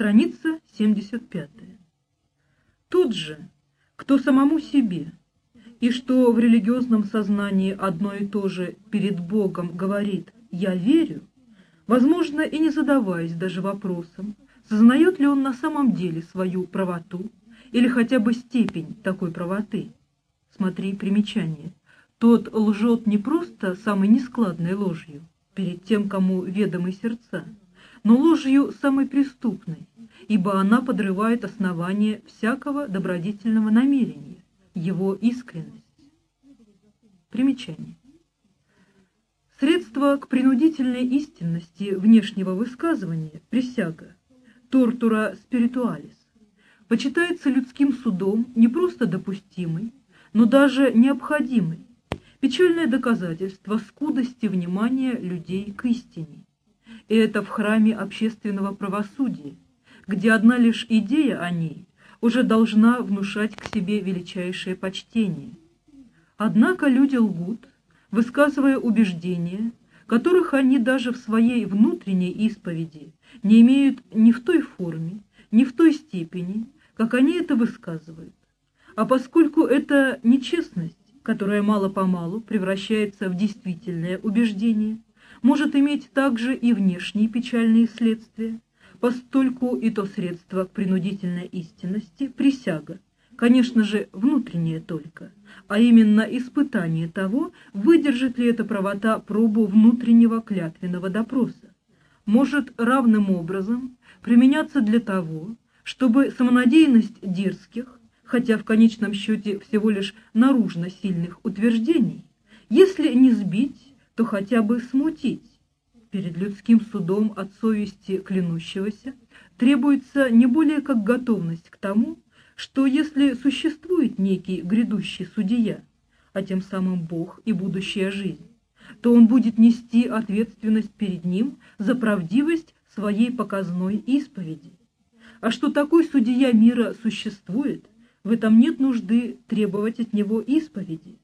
Страница 75. Тот же, кто самому себе, и что в религиозном сознании одно и то же перед Богом говорит «я верю», возможно, и не задаваясь даже вопросом, сознает ли он на самом деле свою правоту или хотя бы степень такой правоты. Смотри примечание. Тот лжет не просто самой нескладной ложью перед тем, кому ведомы сердца, но ложью самой преступной, ибо она подрывает основание всякого добродетельного намерения, его искренность. Примечание. Средство к принудительной истинности внешнего высказывания – присяга, тортура спиритуалис, почитается людским судом не просто допустимой, но даже необходимой, печальное доказательство скудости внимания людей к истине. И это в храме общественного правосудия, где одна лишь идея о ней уже должна внушать к себе величайшее почтение. Однако люди лгут, высказывая убеждения, которых они даже в своей внутренней исповеди не имеют ни в той форме, ни в той степени, как они это высказывают. А поскольку это нечестность, которая мало-помалу превращается в действительное убеждение, может иметь также и внешние печальные следствия, постольку и то средство к принудительной истинности – присяга, конечно же, внутреннее только, а именно испытание того, выдержит ли эта правота пробу внутреннего клятвенного допроса, может равным образом применяться для того, чтобы самонадеянность дерзких, хотя в конечном счете всего лишь наружно сильных утверждений, если не сбить, то хотя бы смутить, перед людским судом от совести клянущегося требуется не более как готовность к тому, что если существует некий грядущий судья, а тем самым Бог и будущая жизнь, то он будет нести ответственность перед ним за правдивость своей показной исповеди. А что такой судья мира существует, в этом нет нужды требовать от него исповеди.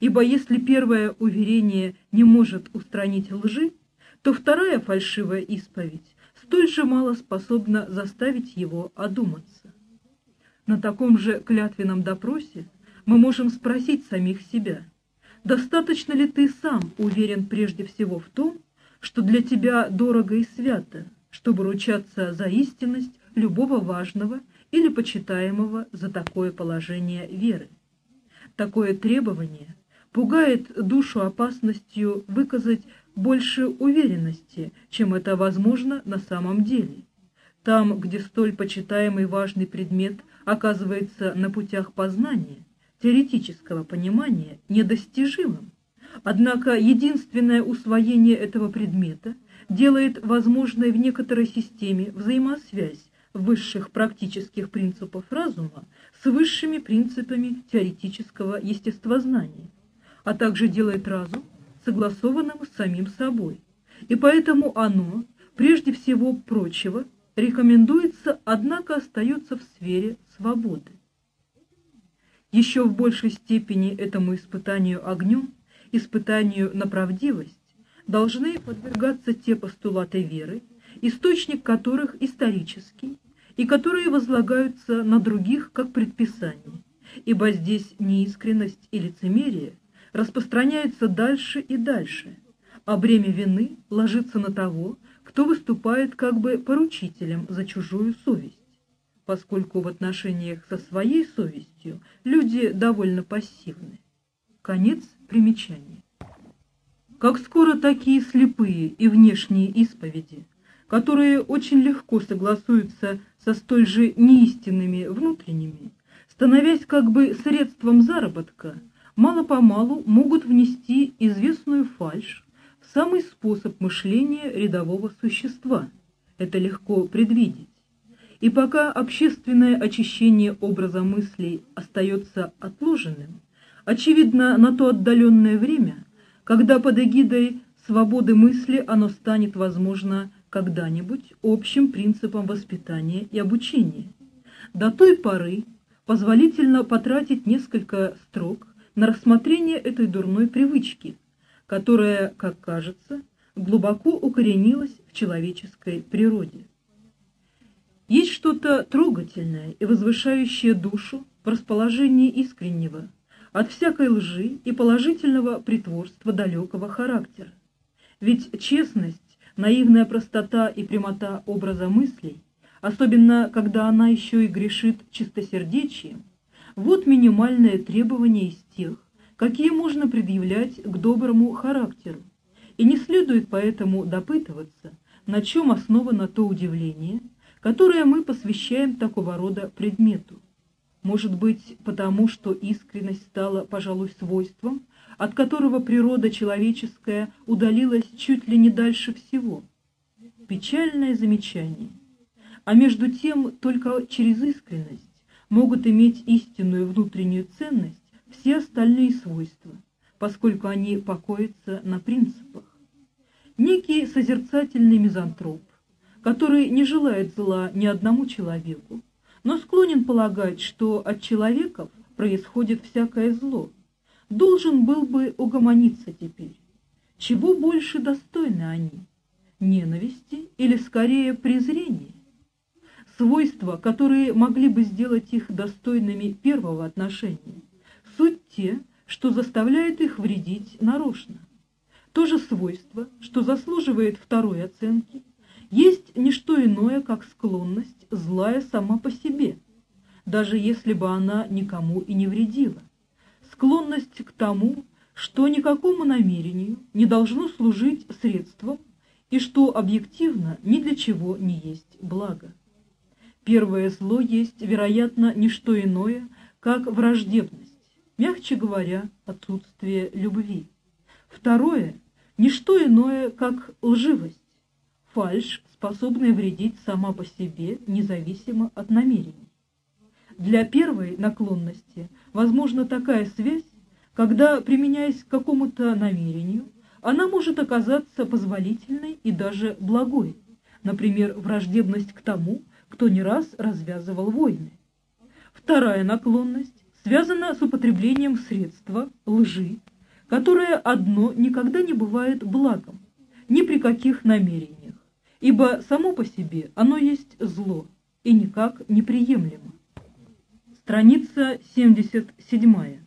Ибо если первое уверение не может устранить лжи, то вторая фальшивая исповедь столь же мало способна заставить его одуматься. На таком же клятвенном допросе мы можем спросить самих себя, достаточно ли ты сам уверен прежде всего в том, что для тебя дорого и свято, чтобы ручаться за истинность любого важного или почитаемого за такое положение веры. Такое требование пугает душу опасностью выказать больше уверенности, чем это возможно на самом деле. Там, где столь почитаемый важный предмет оказывается на путях познания, теоретического понимания, недостижимым. Однако единственное усвоение этого предмета делает возможной в некоторой системе взаимосвязь высших практических принципов разума с высшими принципами теоретического естествознания, а также делает разум согласованным с самим собой. И поэтому оно, прежде всего прочего, рекомендуется, однако остается в сфере свободы. Еще в большей степени этому испытанию огнем, испытанию на правдивость, должны подвергаться те постулаты веры, источник которых исторический, и которые возлагаются на других как предписание, ибо здесь неискренность и лицемерие распространяется дальше и дальше, а бремя вины ложится на того, кто выступает как бы поручителем за чужую совесть, поскольку в отношениях со своей совестью люди довольно пассивны. Конец примечания. Как скоро такие слепые и внешние исповеди, которые очень легко согласуются со столь же неистинными внутренними, становясь как бы средством заработка, мало-помалу могут внести известную фальшь в самый способ мышления рядового существа. Это легко предвидеть. И пока общественное очищение образа мыслей остается отложенным, очевидно, на то отдаленное время, когда под эгидой свободы мысли оно станет, возможно, когда-нибудь общим принципом воспитания и обучения. До той поры позволительно потратить несколько строк на рассмотрение этой дурной привычки, которая, как кажется, глубоко укоренилась в человеческой природе. Есть что-то трогательное и возвышающее душу в расположении искреннего, от всякой лжи и положительного притворства далекого характера. Ведь честность, наивная простота и прямота образа мыслей, особенно когда она еще и грешит чистосердечием, вот минимальное требование из тех, какие можно предъявлять к доброму характеру, и не следует поэтому допытываться, на чем основано то удивление, которое мы посвящаем такого рода предмету. Может быть, потому что искренность стала, пожалуй, свойством, от которого природа человеческая удалилась чуть ли не дальше всего. Печальное замечание. А между тем, только через искренность могут иметь истинную внутреннюю ценность все остальные свойства, поскольку они покоятся на принципах. Некий созерцательный мизантроп, который не желает зла ни одному человеку, но склонен полагать, что от человеков происходит всякое зло, должен был бы угомониться теперь. Чего больше достойны они? Ненависти или скорее презрения? Свойства, которые могли бы сделать их достойными первого отношения, суть те, что заставляет их вредить нарочно. То же свойство, что заслуживает второй оценки, есть не что иное, как склонность злая сама по себе, даже если бы она никому и не вредила. Склонность к тому, что никакому намерению не должно служить средством и что объективно ни для чего не есть благо. Первое зло есть, вероятно, не что иное, как враждебность, мягче говоря, отсутствие любви. Второе – не что иное, как лживость, фальшь, способная вредить сама по себе, независимо от намерений. Для первой наклонности возможна такая связь, когда, применяясь к какому-то намерению, она может оказаться позволительной и даже благой, например, враждебность к тому, кто не раз развязывал войны. Вторая наклонность связана с употреблением средства лжи, которое одно никогда не бывает благом, ни при каких намерениях, ибо само по себе оно есть зло и никак неприемлемо. Страница 77.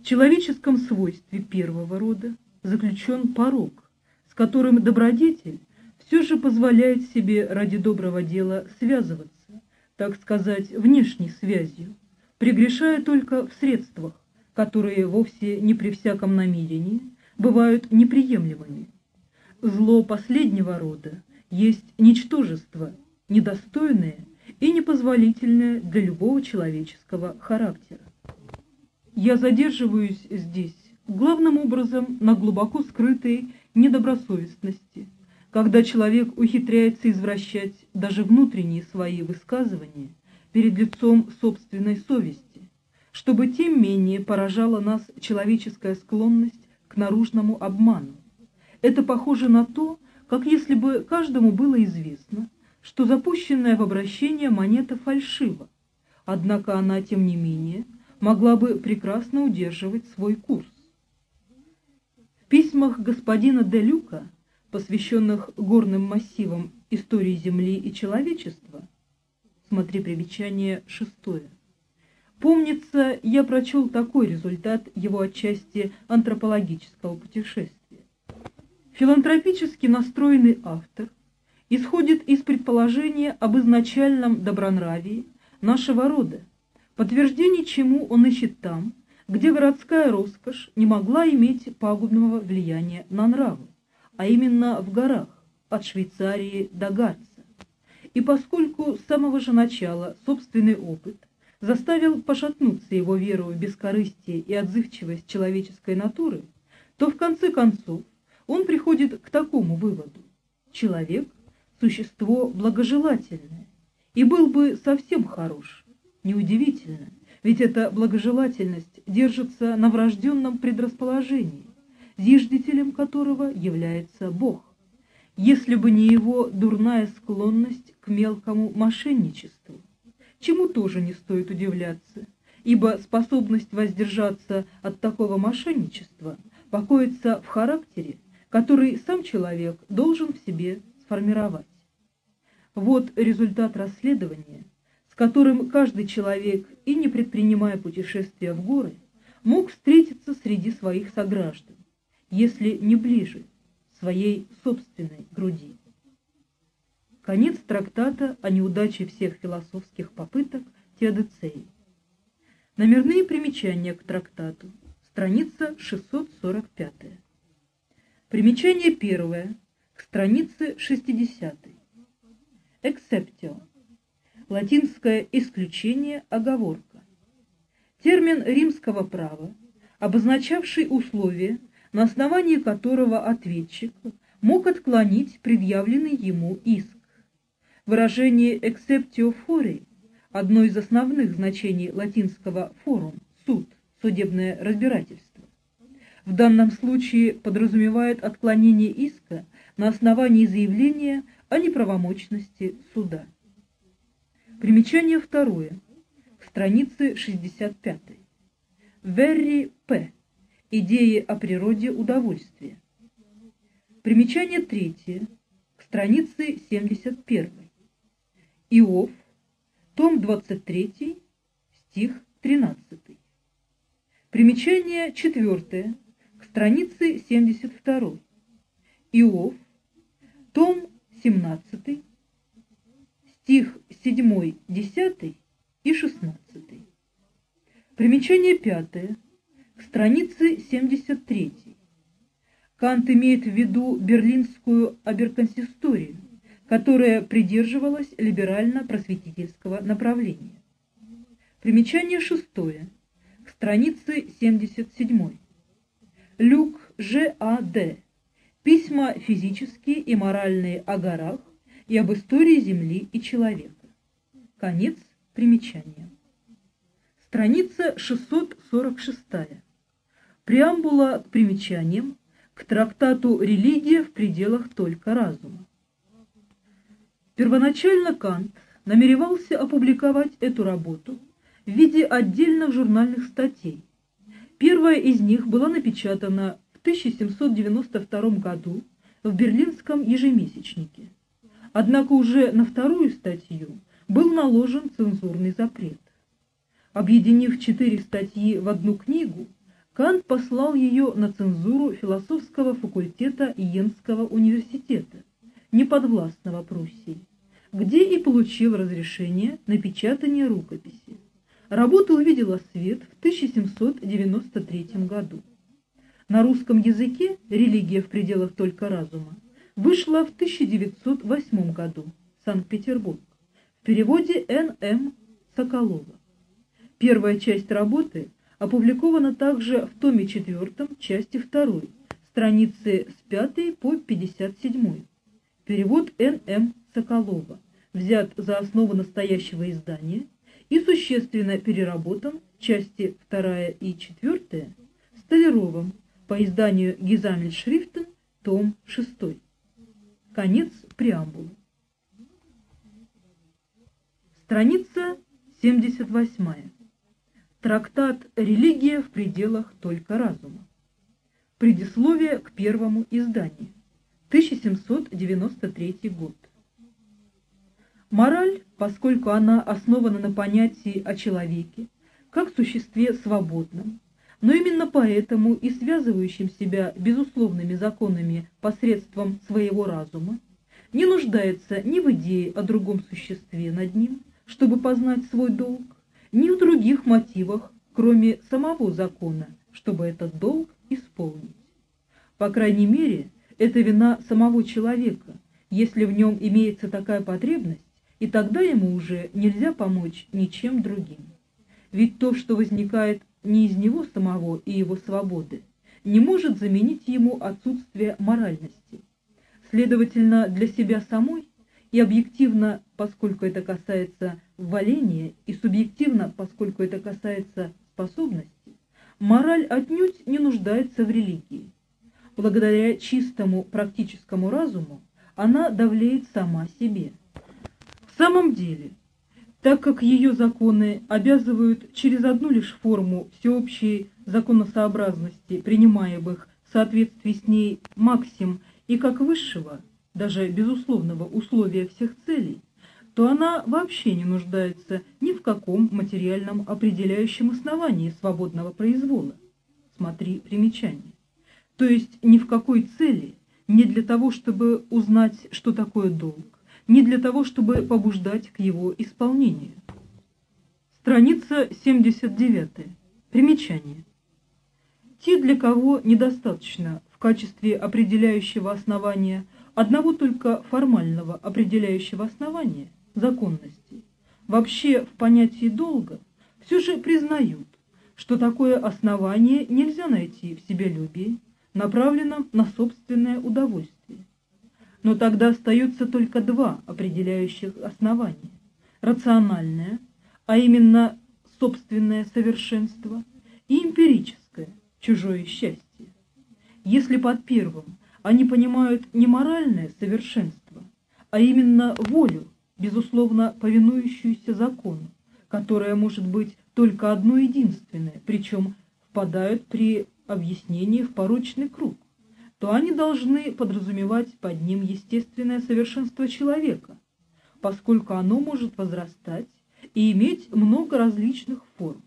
В человеческом свойстве первого рода заключен порог, с которым добродетель все же позволяет себе ради доброго дела связываться, так сказать, внешней связью, прегрешая только в средствах, которые вовсе не при всяком намерении бывают неприемлемыми. Зло последнего рода есть ничтожество, недостойное и непозволительное для любого человеческого характера. Я задерживаюсь здесь главным образом на глубоко скрытой недобросовестности – когда человек ухитряется извращать даже внутренние свои высказывания перед лицом собственной совести, чтобы тем менее поражала нас человеческая склонность к наружному обману. Это похоже на то, как если бы каждому было известно, что запущенная в обращение монета фальшива, однако она, тем не менее, могла бы прекрасно удерживать свой курс. В письмах господина де Люка посвященных горным массивам истории Земли и человечества, смотри примечание шестое, помнится, я прочел такой результат его отчасти антропологического путешествия. Филантропически настроенный автор исходит из предположения об изначальном добронравии нашего рода, подтверждение чему он ищет там, где городская роскошь не могла иметь пагубного влияния на нравы а именно в горах, от Швейцарии до Гарца. И поскольку с самого же начала собственный опыт заставил пошатнуться его веру в бескорыстие и отзывчивость человеческой натуры, то в конце концов он приходит к такому выводу. Человек – существо благожелательное, и был бы совсем хорош. Неудивительно, ведь эта благожелательность держится на врожденном предрасположении, зиждителем которого является Бог, если бы не его дурная склонность к мелкому мошенничеству, чему тоже не стоит удивляться, ибо способность воздержаться от такого мошенничества покоится в характере, который сам человек должен в себе сформировать. Вот результат расследования, с которым каждый человек, и не предпринимая путешествия в горы, мог встретиться среди своих сограждан, если не ближе, своей собственной груди. Конец трактата о неудаче всех философских попыток Теодицеи. Номерные примечания к трактату. Страница 645. Примечание первое. К странице 60. Эксептио. Латинское исключение, оговорка. Термин римского права, обозначавший условия, на основании которого ответчик мог отклонить предъявленный ему иск. Выражение «exceptio fori» – одно из основных значений латинского «форум» – суд, судебное разбирательство. В данном случае подразумевает отклонение иска на основании заявления о неправомочности суда. Примечание второе. К странице 65. Верри П. Идеи о природе удовольствия. Примечание третье. К странице 71. Иов, том 23, стих 13. Примечание четвертое, к странице 72. Иов, том 17, стих 7, 10 и 16. Примечание пятое, к странице 73. Кант имеет в виду берлинскую аберконсисторию, которая придерживалась либерально-просветительского направления. Примечание шестое, к странице 77. Люк Ж. А. Д. Письма физические и моральные о горах и об истории Земли и человека. Конец примечания. Страница 646. Преамбула к примечаниям к трактату «Религия в пределах только разума». Первоначально Кант намеревался опубликовать эту работу в виде отдельных журнальных статей. Первая из них была напечатана в 1792 году в Берлинском ежемесячнике. Однако уже на вторую статью был наложен цензурный запрет. Объединив четыре статьи в одну книгу, Кант послал ее на цензуру философского факультета Йенского университета, неподвластного Пруссии где и получил разрешение на печатание рукописи. Работа увидела свет в 1793 году. На русском языке «Религия в пределах только разума» вышла в 1908 году, Санкт-Петербург, в переводе Н.М. Соколова. Первая часть работы опубликована также в томе 4, части 2, страницы с 5 по 57. Перевод Н.М. Соколова взят за основу настоящего издания и существенно переработан части 2 и 4 Столяровым по изданию Гизамельшрифтен, том 6. Конец преамбулы. Страница 78. Трактат «Религия в пределах только разума». Предисловие к первому изданию. 1793 год. Мораль, поскольку она основана на понятии о человеке, как существе свободном, но именно поэтому и связывающим себя безусловными законами посредством своего разума, не нуждается ни в идее о другом существе над ним, чтобы познать свой долг, ни в других мотивах, кроме самого закона, чтобы этот долг исполнить. По крайней мере, это вина самого человека, если в нем имеется такая потребность, и тогда ему уже нельзя помочь ничем другим. Ведь то, что возникает не из него самого и его свободы, не может заменить ему отсутствие моральности. Следовательно, для себя самой и объективно, поскольку это касается валения, и субъективно, поскольку это касается способности, мораль отнюдь не нуждается в религии. Благодаря чистому практическому разуму она давлеет сама себе. В самом деле, так как ее законы обязывают через одну лишь форму всеобщей законосообразности, принимаемых в соответствии с ней максим и как высшего, даже безусловного условия всех целей, то она вообще не нуждается ни в каком материальном определяющем основании свободного произвола. Смотри примечание. То есть ни в какой цели, не для того, чтобы узнать, что такое долг, не для того, чтобы побуждать к его исполнению. Страница 79. Примечание. Те, для кого недостаточно в качестве определяющего основания одного только формального определяющего основания законности, вообще в понятии долга, все же признают, что такое основание нельзя найти в себялюбии, направленном на собственное удовольствие. Но тогда остается только два определяющих основания – рациональное, а именно собственное совершенство, и эмпирическое, чужое счастье. Если под первым они понимают не моральное совершенство, а именно волю, безусловно повинующуюся закону, которая может быть только одно единственное, причем впадают при объяснении в порочный круг, то они должны подразумевать под ним естественное совершенство человека, поскольку оно может возрастать и иметь много различных форм,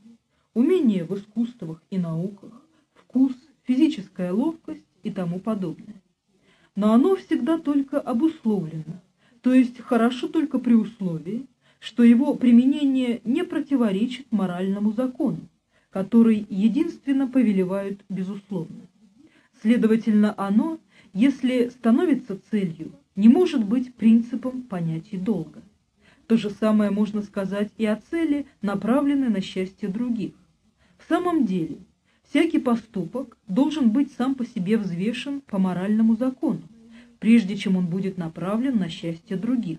умение в искусствах и науках, вкус, физическая ловкость и тому подобное. Но оно всегда только обусловлено, то есть хорошо только при условии, что его применение не противоречит моральному закону, который единственно повелевают безусловно. Следовательно, оно, если становится целью, не может быть принципом понятий долга. То же самое можно сказать и о цели, направленной на счастье других. В самом деле, всякий поступок должен быть сам по себе взвешен по моральному закону, прежде чем он будет направлен на счастье других.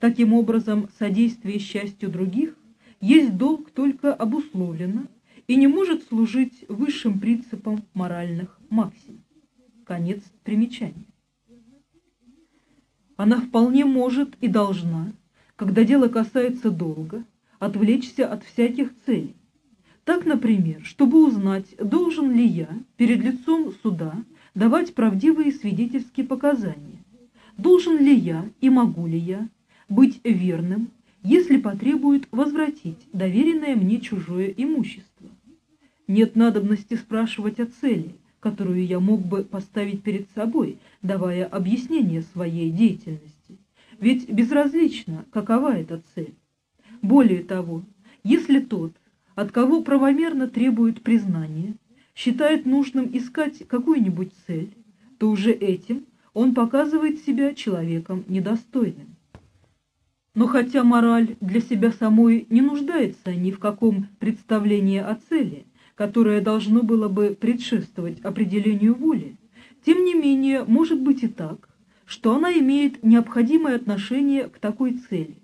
Таким образом, содействие счастью других есть долг только обусловленно и не может служить высшим принципом моральных максим. Конец примечания. Она вполне может и должна, когда дело касается долга, отвлечься от всяких целей. Так, например, чтобы узнать, должен ли я перед лицом суда давать правдивые свидетельские показания. Должен ли я и могу ли я быть верным, если потребует возвратить доверенное мне чужое имущество? Нет надобности спрашивать о цели, которую я мог бы поставить перед собой, давая объяснение своей деятельности. Ведь безразлично, какова эта цель. Более того, если тот, от кого правомерно требует признания, считает нужным искать какую-нибудь цель, то уже этим он показывает себя человеком недостойным. Но хотя мораль для себя самой не нуждается ни в каком представлении о цели, которое должно было бы предшествовать определению воли, тем не менее может быть и так, что она имеет необходимое отношение к такой цели,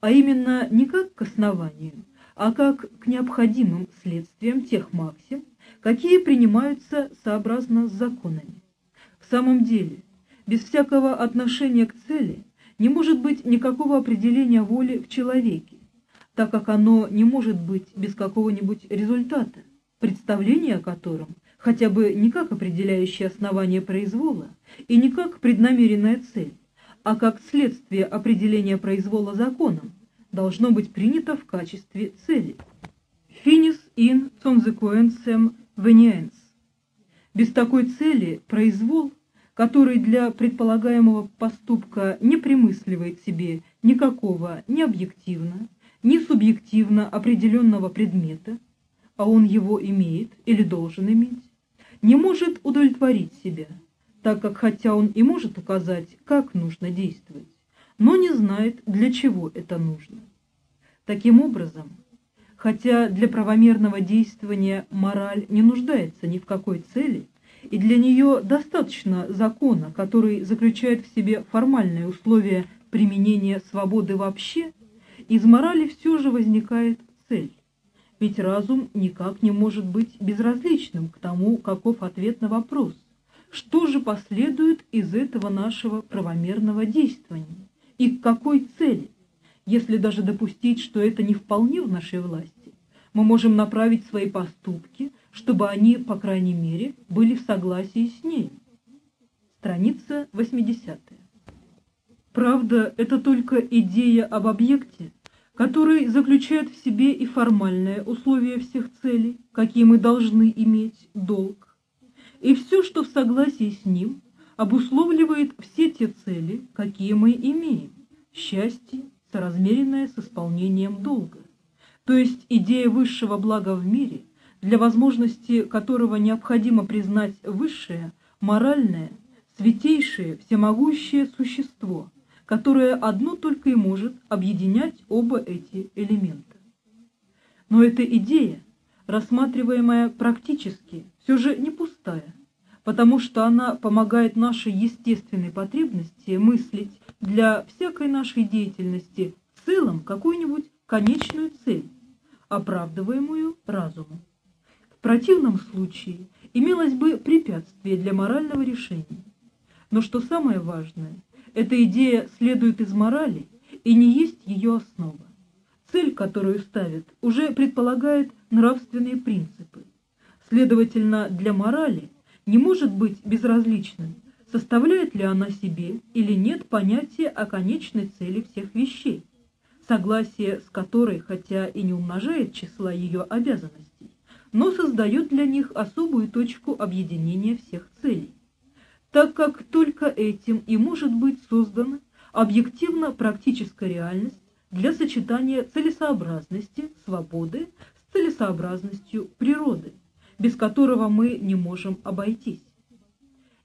а именно не как к основанию, а как к необходимым следствиям тех максим, какие принимаются сообразно с законами. В самом деле, без всякого отношения к цели не может быть никакого определения воли в человеке, так как оно не может быть без какого-нибудь результата, представление о котором хотя бы не как определяющее основание произвола и не как преднамеренная цель, а как следствие определения произвола законом, должно быть принято в качестве цели. Finis in consequentiam veniens. Без такой цели произвол, который для предполагаемого поступка не примысливает себе никакого ни объективно, ни субъективно определенного предмета, а он его имеет или должен иметь, не может удовлетворить себя, так как хотя он и может указать, как нужно действовать, но не знает, для чего это нужно. Таким образом, хотя для правомерного действования мораль не нуждается ни в какой цели, и для нее достаточно закона, который заключает в себе формальные условия применения свободы вообще, из морали все же возникает цель. Ведь разум никак не может быть безразличным к тому, каков ответ на вопрос, что же последует из этого нашего правомерного действования и к какой цели если даже допустить, что это не вполне в нашей власти, мы можем направить свои поступки, чтобы они, по крайней мере, были в согласии с ней. Страница 80. Правда, это только идея об объекте, который заключает в себе и формальное условие всех целей, какие мы должны иметь, долг, и все, что в согласии с ним обусловливает все те цели, какие мы имеем, счастье, соразмеренное с исполнением долга, то есть идея высшего блага в мире, для возможности которого необходимо признать высшее, моральное, святейшее, всемогущее существо, которое одно только и может объединять оба эти элемента. Но эта идея, рассматриваемая практически, все же не пустая, потому что она помогает нашей естественной потребности мыслить для всякой нашей деятельности в целом какую-нибудь конечную цель, оправдываемую разумом. В противном случае имелось бы препятствие для морального решения. Но что самое важное, эта идея следует из морали и не есть ее основа. Цель, которую ставит, уже предполагает нравственные принципы. Следовательно, для морали не может быть безразличным, составляет ли она себе или нет понятия о конечной цели всех вещей, согласие с которой, хотя и не умножает числа ее обязанностей, но создает для них особую точку объединения всех целей, так как только этим и может быть создана объективно-практическая реальность для сочетания целесообразности, свободы с целесообразностью природы – без которого мы не можем обойтись.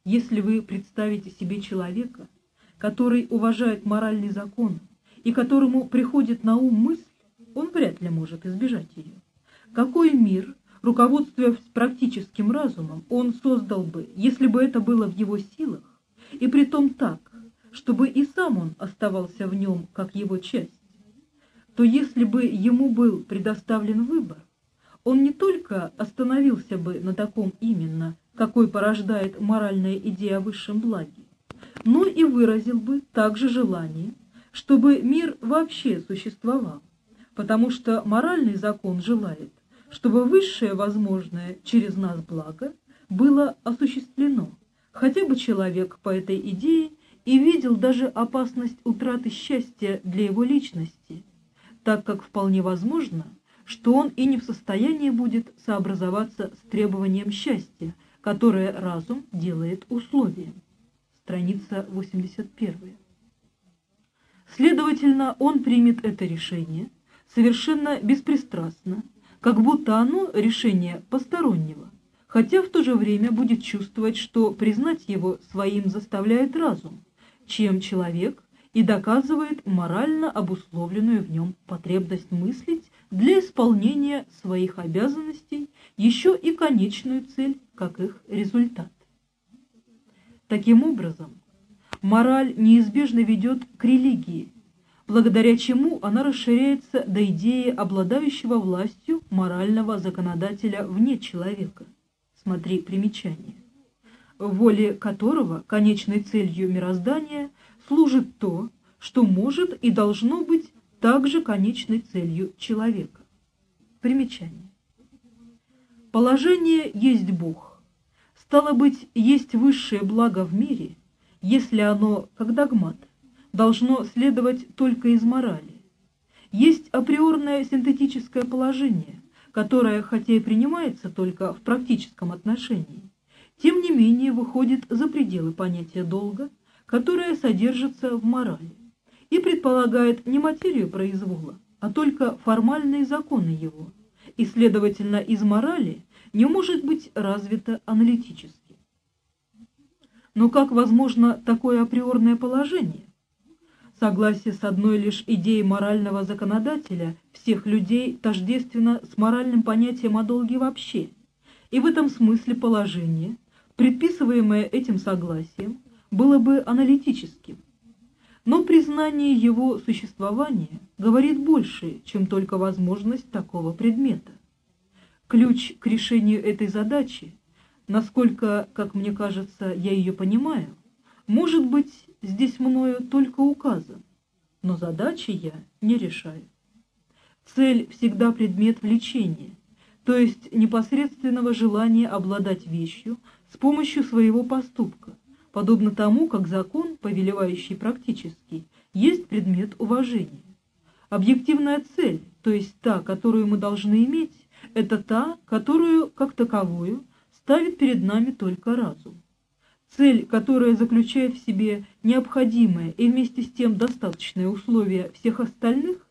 Если вы представите себе человека, который уважает моральный закон и которому приходит на ум мысль, он вряд ли может избежать ее. Какой мир, руководствуясь практическим разумом, он создал бы, если бы это было в его силах, и при том так, чтобы и сам он оставался в нем как его часть, то если бы ему был предоставлен выбор, он не только остановился бы на таком именно, какой порождает моральная идея о высшем благе, но и выразил бы также желание, чтобы мир вообще существовал, потому что моральный закон желает, чтобы высшее возможное через нас благо было осуществлено, хотя бы человек по этой идее и видел даже опасность утраты счастья для его личности, так как вполне возможно – что он и не в состоянии будет сообразоваться с требованием счастья, которое разум делает условием. Страница 81. Следовательно, он примет это решение совершенно беспристрастно, как будто оно решение постороннего, хотя в то же время будет чувствовать, что признать его своим заставляет разум, чем человек и доказывает морально обусловленную в нем потребность мыслить для исполнения своих обязанностей еще и конечную цель, как их результат. Таким образом, мораль неизбежно ведет к религии, благодаря чему она расширяется до идеи обладающего властью морального законодателя вне человека. Смотри примечание. воле которого конечной целью мироздания служит то, что может и должно быть также конечной целью человека. Примечание. Положение есть Бог. Стало быть, есть высшее благо в мире, если оно, как догмат, должно следовать только из морали. Есть априорное синтетическое положение, которое, хотя и принимается только в практическом отношении, тем не менее выходит за пределы понятия долга, которое содержится в морали и предполагает не материю произвола, а только формальные законы его, и, следовательно, из морали не может быть развито аналитически. Но как возможно такое априорное положение? Согласие с одной лишь идеей морального законодателя всех людей тождественно с моральным понятием о долге вообще, и в этом смысле положение, предписываемое этим согласием, было бы аналитическим, но признание его существования говорит больше, чем только возможность такого предмета. Ключ к решению этой задачи, насколько, как мне кажется, я ее понимаю, может быть здесь мною только указан, но задачи я не решаю. Цель всегда предмет влечения, то есть непосредственного желания обладать вещью с помощью своего поступка, подобно тому, как закон, повелевающий практически, есть предмет уважения. Объективная цель, то есть та, которую мы должны иметь, это та, которую, как таковую, ставит перед нами только разум. Цель, которая заключает в себе необходимое и вместе с тем достаточное условие всех остальных,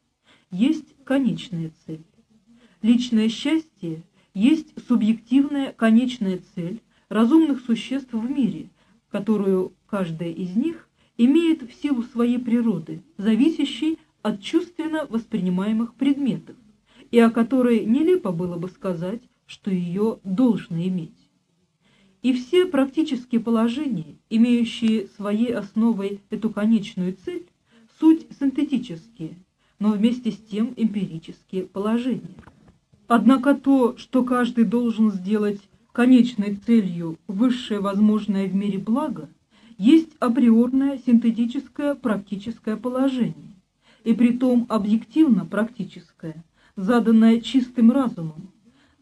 есть конечная цель. Личное счастье есть субъективная конечная цель разумных существ в мире, которую каждая из них имеет в силу своей природы, зависящей от чувственно воспринимаемых предметов, и о которой нелепо было бы сказать, что ее должно иметь. И все практические положения, имеющие своей основой эту конечную цель, суть синтетические, но вместе с тем эмпирические положения. Однако то, что каждый должен сделать конечной целью высшее возможное в мире благо, есть априорное синтетическое практическое положение, и притом объективно практическое, заданное чистым разумом,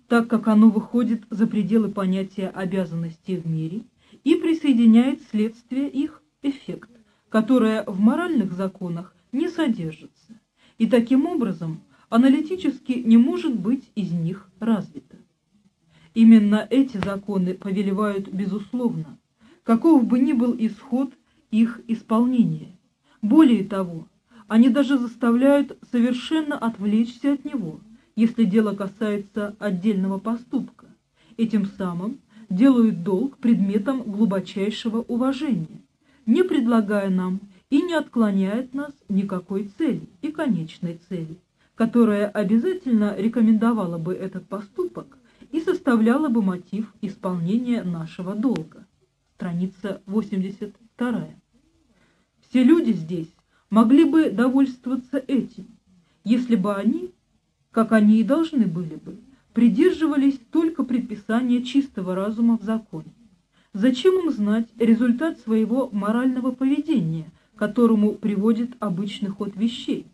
так как оно выходит за пределы понятия обязанностей в мире и присоединяет следствие их эффект, которое в моральных законах не содержится, и таким образом аналитически не может быть из них развито. Именно эти законы повелевают безусловно, каков бы ни был исход их исполнения. Более того, они даже заставляют совершенно отвлечься от него – если дело касается отдельного поступка, и тем самым делают долг предметом глубочайшего уважения, не предлагая нам и не отклоняет нас никакой цели и конечной цели, которая обязательно рекомендовала бы этот поступок и составляла бы мотив исполнения нашего долга. Страница 82. Все люди здесь могли бы довольствоваться этим, если бы они как они и должны были бы, придерживались только предписания чистого разума в законе. Зачем им знать результат своего морального поведения, которому приводит обычный ход вещей?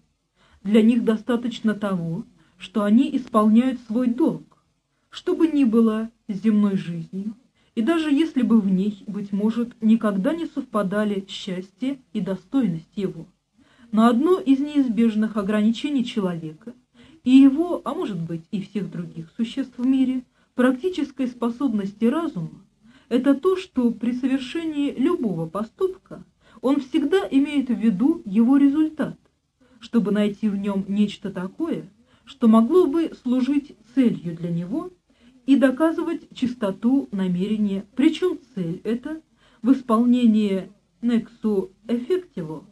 Для них достаточно того, что они исполняют свой долг, что бы ни было земной жизнью, и даже если бы в ней, быть может, никогда не совпадали счастье и достойность его. Но одно из неизбежных ограничений человека – и его, а может быть и всех других существ в мире, практической способности разума, это то, что при совершении любого поступка он всегда имеет в виду его результат, чтобы найти в нем нечто такое, что могло бы служить целью для него и доказывать чистоту намерения, причем цель эта в исполнении nexu effectivo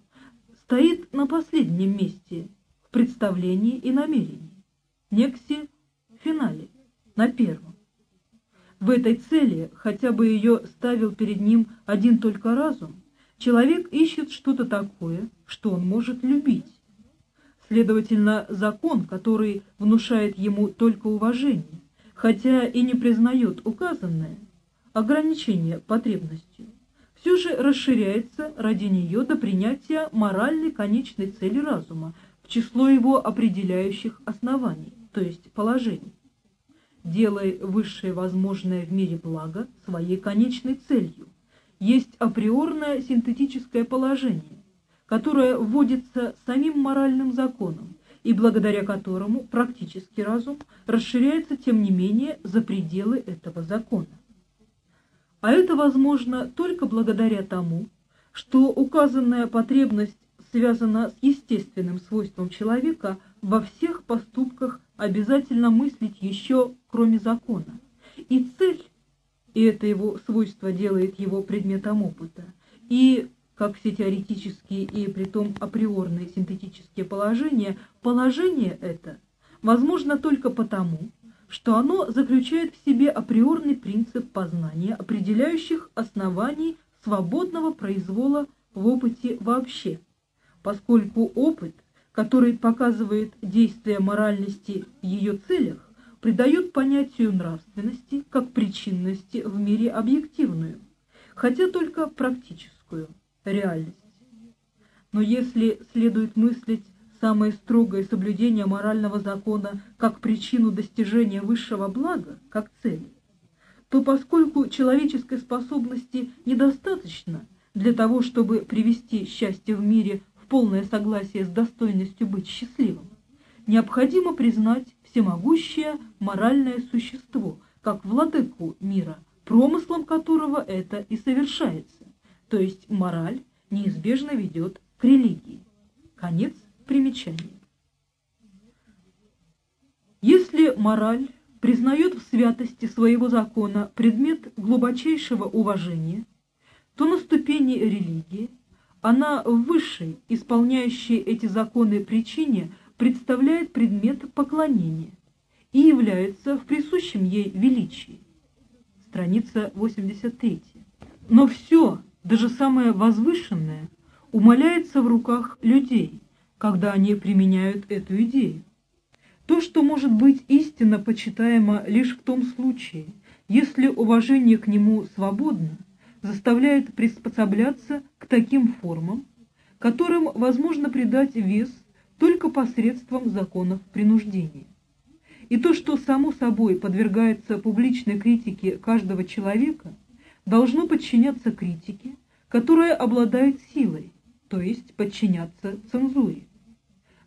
стоит на последнем месте – представлении и намерении, нексе финале, на первом. В этой цели, хотя бы ее ставил перед ним один только разум, человек ищет что-то такое, что он может любить. Следовательно, закон, который внушает ему только уважение, хотя и не признает указанное, ограничение потребностью, все же расширяется ради нее до принятия моральной конечной цели разума, число его определяющих оснований, то есть положений. Делай высшее возможное в мире благо своей конечной целью. Есть априорное синтетическое положение, которое вводится самим моральным законом, и благодаря которому практический разум расширяется тем не менее за пределы этого закона. А это возможно только благодаря тому, что указанная потребность связана с естественным свойством человека во всех поступках обязательно мыслить еще кроме закона. И цель, и это его свойство делает его предметом опыта, и, как все теоретические и притом априорные синтетические положения, положение это возможно только потому, что оно заключает в себе априорный принцип познания, определяющих оснований свободного произвола в опыте вообще – поскольку опыт, который показывает действие моральности в ее целях, придает понятию нравственности как причинности в мире объективную, хотя только практическую, реальность. Но если следует мыслить самое строгое соблюдение морального закона как причину достижения высшего блага, как цели, то поскольку человеческой способности недостаточно для того, чтобы привести счастье в мире в полное согласие с достойностью быть счастливым, необходимо признать всемогущее моральное существо, как владыку мира, промыслом которого это и совершается, то есть мораль неизбежно ведет к религии. Конец примечания. Если мораль признает в святости своего закона предмет глубочайшего уважения, то на ступени религии она в высшей, исполняющей эти законы причине, представляет предмет поклонения и является в присущем ей величии. Страница 83. Но все, даже самое возвышенное, умаляется в руках людей, когда они применяют эту идею. То, что может быть истинно почитаемо лишь в том случае, если уважение к нему свободно, заставляет приспосабляться к таким формам, которым возможно придать вес только посредством законов принуждения. И то, что само собой подвергается публичной критике каждого человека, должно подчиняться критике, которая обладает силой, то есть подчиняться цензуре.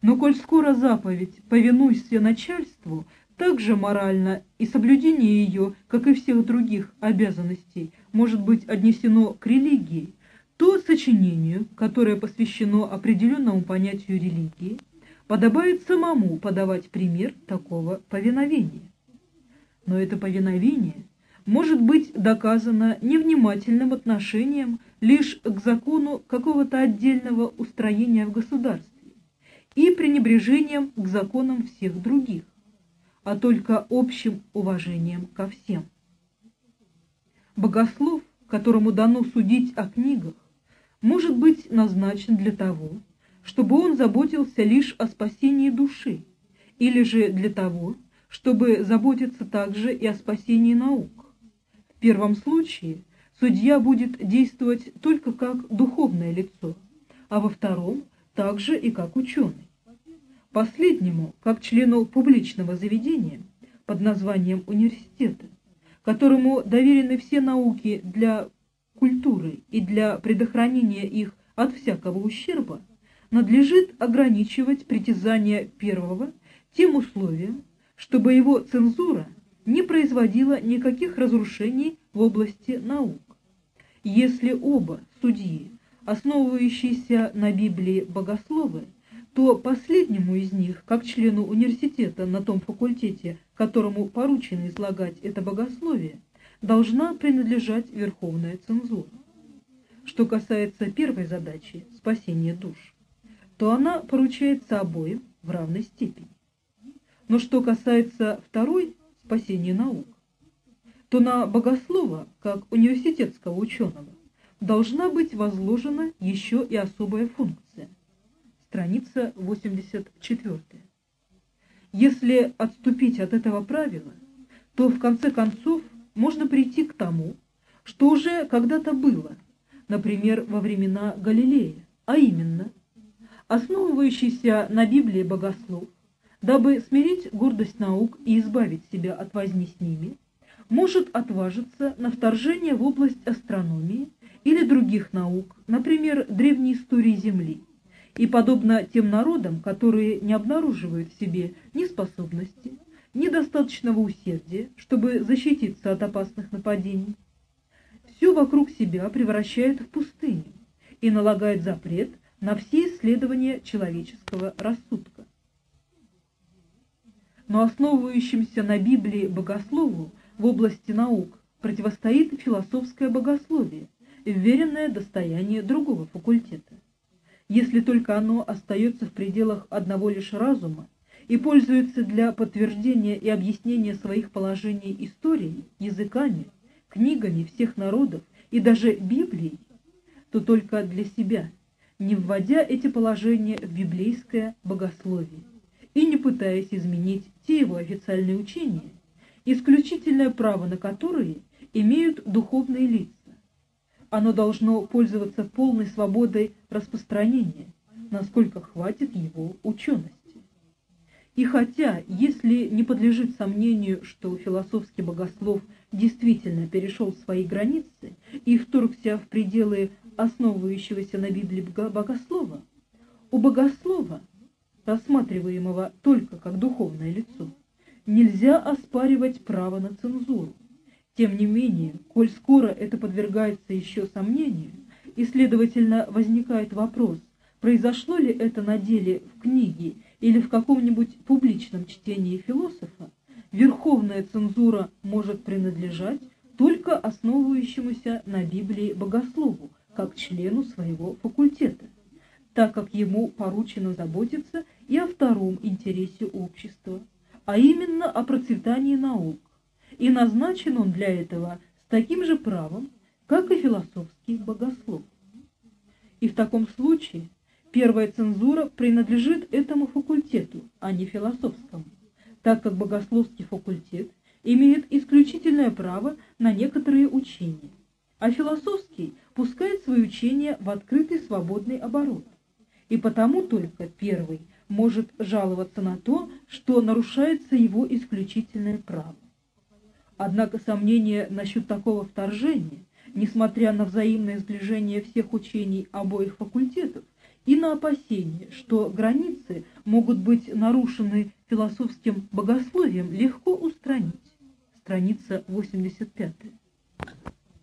Но коль скоро заповедь «повинуйся начальству» также морально и соблюдение ее, как и всех других обязанностей, может быть отнесено к религии, то сочинению, которое посвящено определенному понятию религии, подобает самому подавать пример такого повиновения. Но это повиновение может быть доказано невнимательным отношением лишь к закону какого-то отдельного устроения в государстве и пренебрежением к законам всех других, а только общим уважением ко всем. Богослов, которому дано судить о книгах, может быть назначен для того, чтобы он заботился лишь о спасении души, или же для того, чтобы заботиться также и о спасении наук. Первом случае судья будет действовать только как духовное лицо, а во втором – также и как ученый. Последнему, как члену публичного заведения под названием университета, которому доверены все науки для культуры и для предохранения их от всякого ущерба, надлежит ограничивать притязания первого тем условием, чтобы его цензура не производила никаких разрушений в области наук. Если оба судьи основывающиеся на Библии богословы, то последнему из них, как члену университета на том факультете, которому поручено излагать это богословие, должна принадлежать верховная цензура. Что касается первой задачи – спасения душ, то она поручается обоим в равной степени. Но что касается второй – спасения наук, то на богослова, как университетского ученого, должна быть возложена еще и особая функция. Страница 84. Если отступить от этого правила, то в конце концов можно прийти к тому, что уже когда-то было, например, во времена Галилея, а именно, основывающийся на Библии богослов, дабы смирить гордость наук и избавить себя от возни с ними, может отважиться на вторжение в область астрономии или других наук, например, древней истории Земли, и подобно тем народам, которые не обнаруживают в себе ни способности, ни достаточного усердия, чтобы защититься от опасных нападений, все вокруг себя превращает в пустыню и налагает запрет на все исследования человеческого рассудка. Но основывающимся на Библии богослову в области наук противостоит философское богословие, вверенное достояние другого факультета. Если только оно остается в пределах одного лишь разума и пользуется для подтверждения и объяснения своих положений историей, языками, книгами всех народов и даже Библией, то только для себя, не вводя эти положения в библейское богословие пытаясь изменить те его официальные учения, исключительное право на которые имеют духовные лица оно должно пользоваться полной свободой распространения, насколько хватит его учености. И хотя, если не подлежит сомнению, что философский богослов действительно перешел свои границы и вторгся в пределы основывающегося на Библии богослова, у богослова, рассматриваемого только как духовное лицо, нельзя оспаривать право на цензуру. Тем не менее, коль скоро это подвергается еще сомнению, и, следовательно, возникает вопрос, произошло ли это на деле в книге или в каком-нибудь публичном чтении философа, верховная цензура может принадлежать только основывающемуся на Библии богослову, как члену своего факультета, так как ему поручено заботиться и о втором интересе общества, а именно о процветании наук, и назначен он для этого с таким же правом, как и философский богослов. И в таком случае первая цензура принадлежит этому факультету, а не философскому, так как богословский факультет имеет исключительное право на некоторые учения, а философский пускает свои учения в открытый свободный оборот. И потому только первый может жаловаться на то, что нарушается его исключительное право. Однако сомнения насчет такого вторжения, несмотря на взаимное сближение всех учений обоих факультетов, и на опасение, что границы могут быть нарушены философским богословием, легко устранить. Страница 85.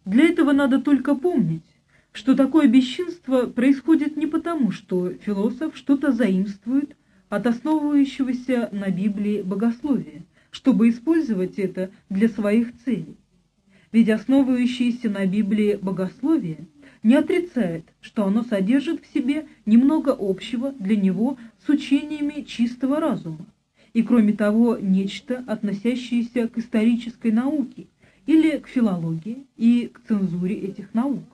Для этого надо только помнить, что такое бесчинство происходит не потому, что философ что-то заимствует от основывающегося на Библии богословия, чтобы использовать это для своих целей. Ведь основывающееся на Библии богословие не отрицает, что оно содержит в себе немного общего для него с учениями чистого разума, и кроме того нечто, относящееся к исторической науке или к филологии и к цензуре этих наук.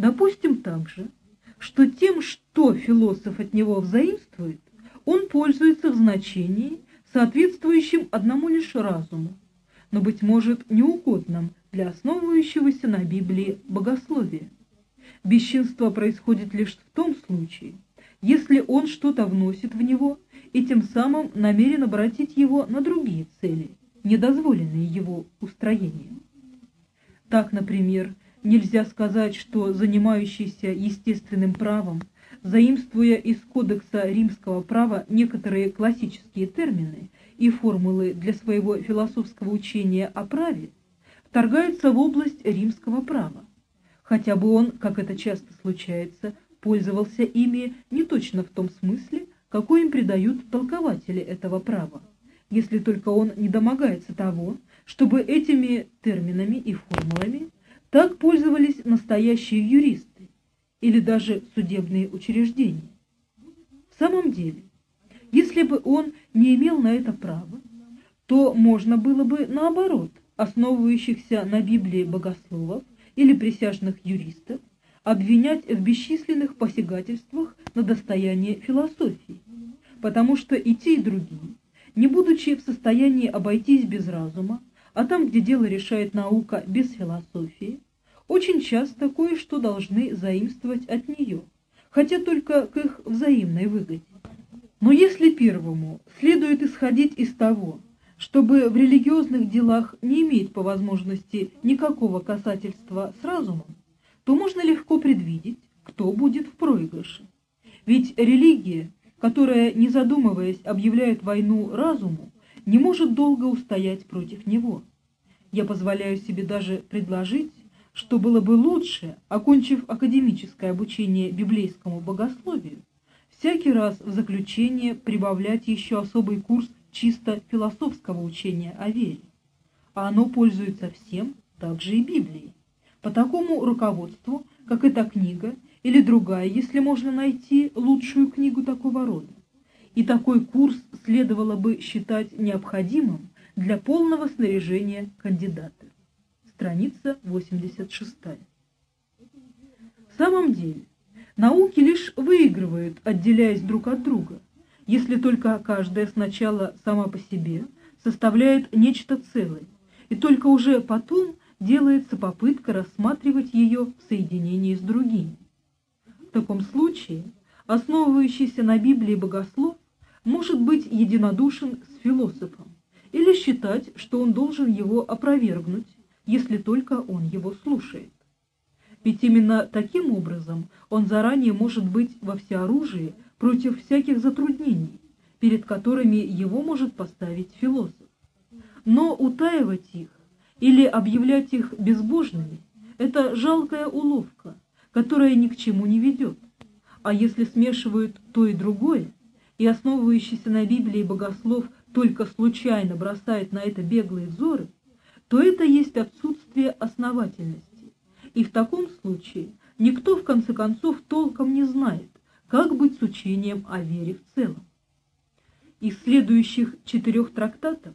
Допустим также, что тем, что философ от него взаимствует, он пользуется в значении, соответствующим одному лишь разуму, но, быть может, неугодным для основывающегося на Библии богословия. Бесчинство происходит лишь в том случае, если он что-то вносит в него и тем самым намерен обратить его на другие цели, недозволенные его устроением. Так, например, нельзя сказать, что занимающийся естественным правом заимствуя из кодекса римского права некоторые классические термины и формулы для своего философского учения о праве, вторгается в область римского права, хотя бы он, как это часто случается, пользовался ими не точно в том смысле, какой им придают толкователи этого права, если только он не домогается того, чтобы этими терминами и формулами так пользовались настоящие юристы, или даже судебные учреждения. В самом деле, если бы он не имел на это права, то можно было бы, наоборот, основывающихся на Библии богословов или присяжных юристов, обвинять в бесчисленных посягательствах на достояние философии, потому что и те, и другие, не будучи в состоянии обойтись без разума, а там, где дело решает наука без философии, очень часто кое-что должны заимствовать от нее, хотя только к их взаимной выгоде. Но если первому следует исходить из того, чтобы в религиозных делах не иметь по возможности никакого касательства с разумом, то можно легко предвидеть, кто будет в проигрыше. Ведь религия, которая, не задумываясь, объявляет войну разуму, не может долго устоять против него. Я позволяю себе даже предложить, что было бы лучше, окончив академическое обучение библейскому богословию, всякий раз в заключение прибавлять еще особый курс чисто философского учения о вере. А оно пользуется всем, также и Библией. По такому руководству, как эта книга, или другая, если можно найти лучшую книгу такого рода. И такой курс следовало бы считать необходимым для полного снаряжения кандидата страница 86. В самом деле, науки лишь выигрывают, отделяясь друг от друга, если только каждая сначала сама по себе составляет нечто целое, и только уже потом делается попытка рассматривать ее в соединении с другими. В таком случае, основывающийся на Библии богослов может быть единодушен с философом, или считать, что он должен его опровергнуть, если только он его слушает. Ведь именно таким образом он заранее может быть во всеоружии против всяких затруднений, перед которыми его может поставить философ. Но утаивать их или объявлять их безбожными – это жалкая уловка, которая ни к чему не ведет. А если смешивают то и другое, и основывающийся на Библии богослов только случайно бросает на это беглые взоры, то это есть отсутствие основательности. И в таком случае никто в конце концов толком не знает, как быть с учением о вере в целом. Из следующих четырех трактатов,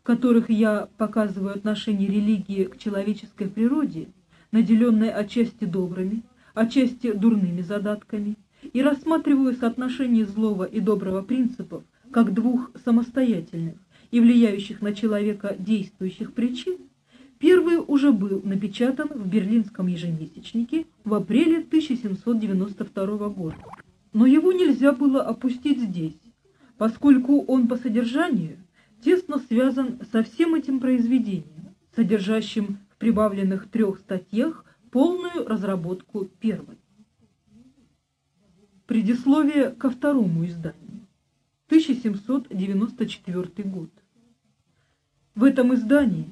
в которых я показываю отношение религии к человеческой природе, наделенной отчасти добрыми, отчасти дурными задатками, и рассматриваю соотношение злого и доброго принципов как двух самостоятельных и влияющих на человека действующих причин, первый уже был напечатан в Берлинском ежемесячнике в апреле 1792 года. Но его нельзя было опустить здесь, поскольку он по содержанию тесно связан со всем этим произведением, содержащим в прибавленных трех статьях полную разработку первой. Предисловие ко второму изданию. 1794 год. В этом издании,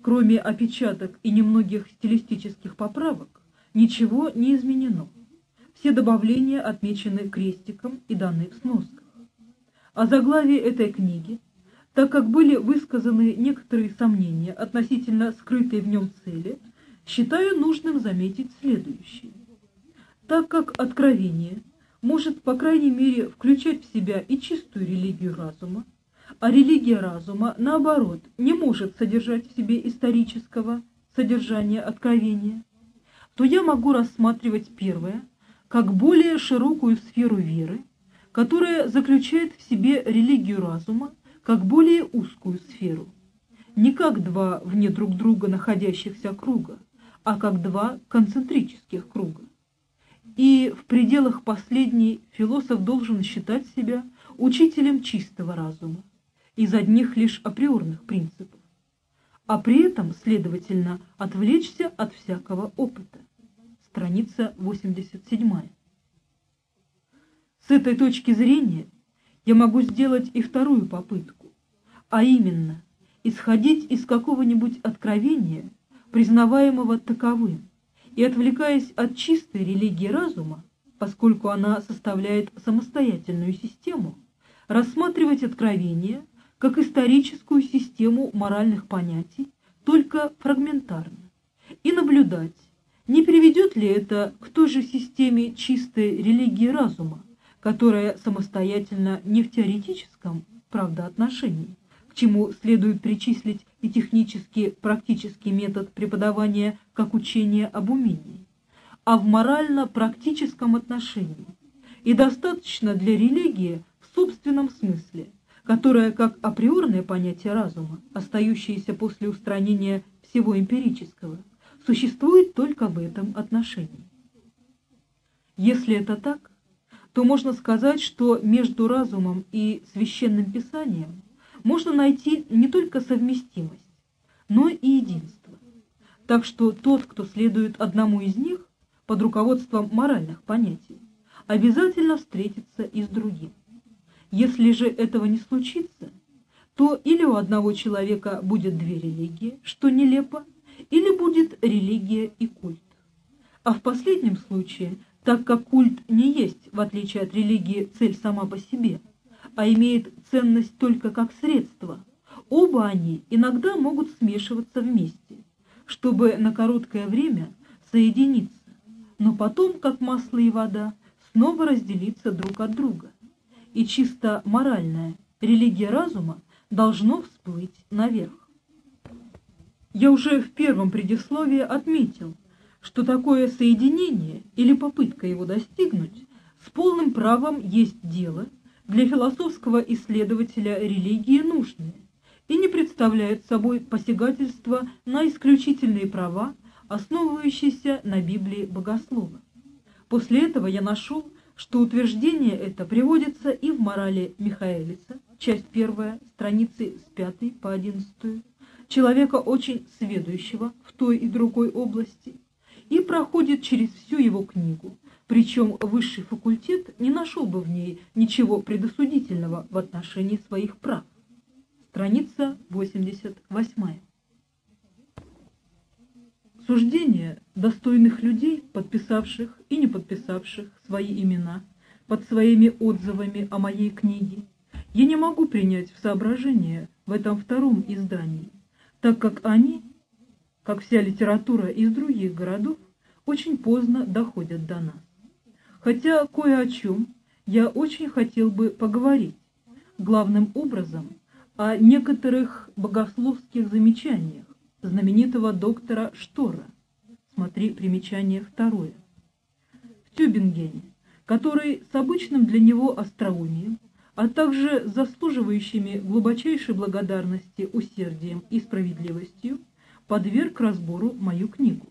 кроме опечаток и немногих стилистических поправок, ничего не изменено. Все добавления отмечены крестиком и даны в сносках. О заглавии этой книги, так как были высказаны некоторые сомнения относительно скрытой в нем цели, считаю нужным заметить следующее. Так как откровение может, по крайней мере, включать в себя и чистую религию разума, а религия разума, наоборот, не может содержать в себе исторического содержания откровения, то я могу рассматривать первое как более широкую сферу веры, которая заключает в себе религию разума как более узкую сферу, не как два вне друг друга находящихся круга, а как два концентрических круга и в пределах последней философ должен считать себя учителем чистого разума из одних лишь априорных принципов, а при этом, следовательно, отвлечься от всякого опыта. Страница 87. С этой точки зрения я могу сделать и вторую попытку, а именно исходить из какого-нибудь откровения, признаваемого таковым, и отвлекаясь от чистой религии разума, поскольку она составляет самостоятельную систему, рассматривать откровение как историческую систему моральных понятий, только фрагментарно, и наблюдать, не приведет ли это к той же системе чистой религии разума, которая самостоятельно не в теоретическом, правда, отношении, чему следует причислить и технический практический метод преподавания как учение об умении, а в морально-практическом отношении, и достаточно для религии в собственном смысле, которая как априорное понятие разума, остающееся после устранения всего эмпирического, существует только в этом отношении. Если это так, то можно сказать, что между разумом и священным писанием можно найти не только совместимость, но и единство. Так что тот, кто следует одному из них под руководством моральных понятий, обязательно встретится и с другим. Если же этого не случится, то или у одного человека будет две религии, что нелепо, или будет религия и культ. А в последнем случае, так как культ не есть, в отличие от религии, цель сама по себе, а имеет ценность только как средство, оба они иногда могут смешиваться вместе, чтобы на короткое время соединиться, но потом, как масло и вода, снова разделиться друг от друга. И чисто моральная религия разума должно всплыть наверх. Я уже в первом предисловии отметил, что такое соединение или попытка его достигнуть с полным правом есть дело – для философского исследователя религии нужные и не представляют собой посягательства на исключительные права, основывающиеся на Библии богослова. После этого я нашел, что утверждение это приводится и в морали Михаэлиса, часть первая, страницы с 5 по 11, человека очень сведущего в той и другой области, и проходит через всю его книгу, причем высший факультет не нашел бы в ней ничего предосудительного в отношении своих прав. Страница 88. Суждения достойных людей, подписавших и не подписавших свои имена под своими отзывами о моей книге, я не могу принять в соображение в этом втором издании, так как они, как вся литература из других городов, очень поздно доходят до нас. Хотя кое о чем я очень хотел бы поговорить, главным образом о некоторых богословских замечаниях, знаменитого доктора Штора. Смотри примечание второе. В Тюбингене, который с обычным для него остроумием, а также заслуживающими глубочайшей благодарности усердием и справедливостью, подверг разбору мою книгу.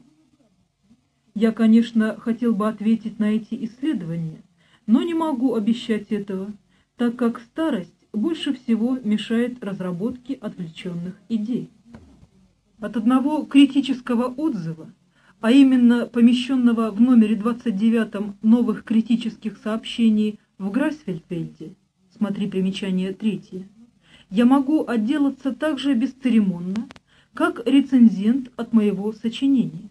Я, конечно, хотел бы ответить на эти исследования, но не могу обещать этого, так как старость больше всего мешает разработке отвлеченных идей. От одного критического отзыва, а именно помещенного в номере 29 новых критических сообщений в Грасфельдфельде, смотри примечание третье, я могу отделаться так же бесцеремонно, как рецензент от моего сочинения.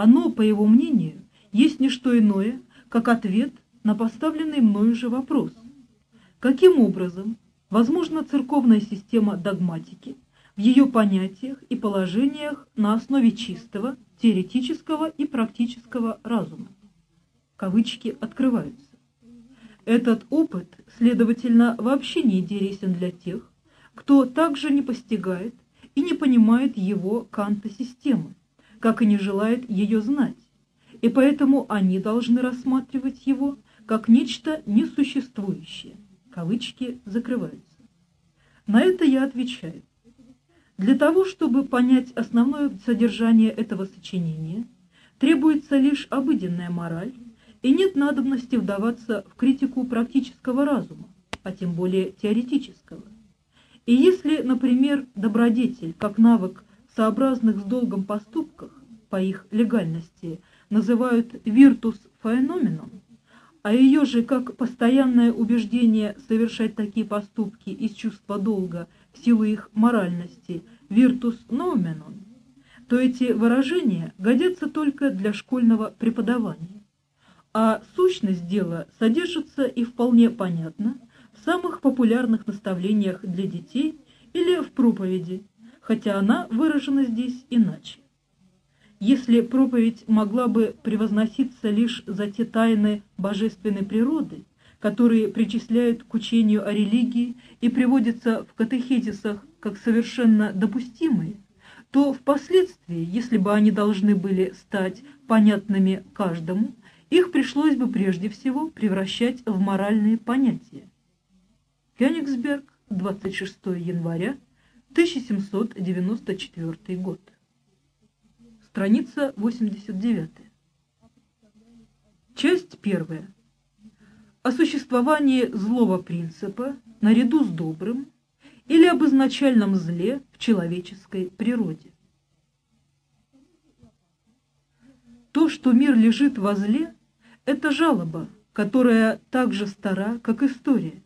Оно, по его мнению, есть не что иное, как ответ на поставленный мною же вопрос. Каким образом возможна церковная система догматики – в ее понятиях и положениях на основе чистого, теоретического и практического разума. Кавычки открываются. Этот опыт, следовательно, вообще не интересен для тех, кто также не постигает и не понимает его канта-системы, как и не желает ее знать, и поэтому они должны рассматривать его как нечто несуществующее. Кавычки закрываются. На это я отвечаю. Для того, чтобы понять основное содержание этого сочинения, требуется лишь обыденная мораль, и нет надобности вдаваться в критику практического разума, а тем более теоретического. И если, например, добродетель, как навык сообразных с долгом поступках, по их легальности, называют «virtus феноменом», а ее же как постоянное убеждение совершать такие поступки из чувства долга в силу их моральности «virtus nomenon», то эти выражения годятся только для школьного преподавания. А сущность дела содержится и вполне понятно в самых популярных наставлениях для детей или в проповеди, хотя она выражена здесь иначе. Если проповедь могла бы превозноситься лишь за те тайны божественной природы, которые причисляют к учению о религии и приводятся в катехизисах как совершенно допустимые, то впоследствии, если бы они должны были стать понятными каждому, их пришлось бы прежде всего превращать в моральные понятия. Кёнигсберг, 26 января 1794 год. Страница 89. Часть первая. О существовании злого принципа наряду с добрым или об изначальном зле в человеческой природе. То, что мир лежит во зле, это жалоба, которая так же стара, как история,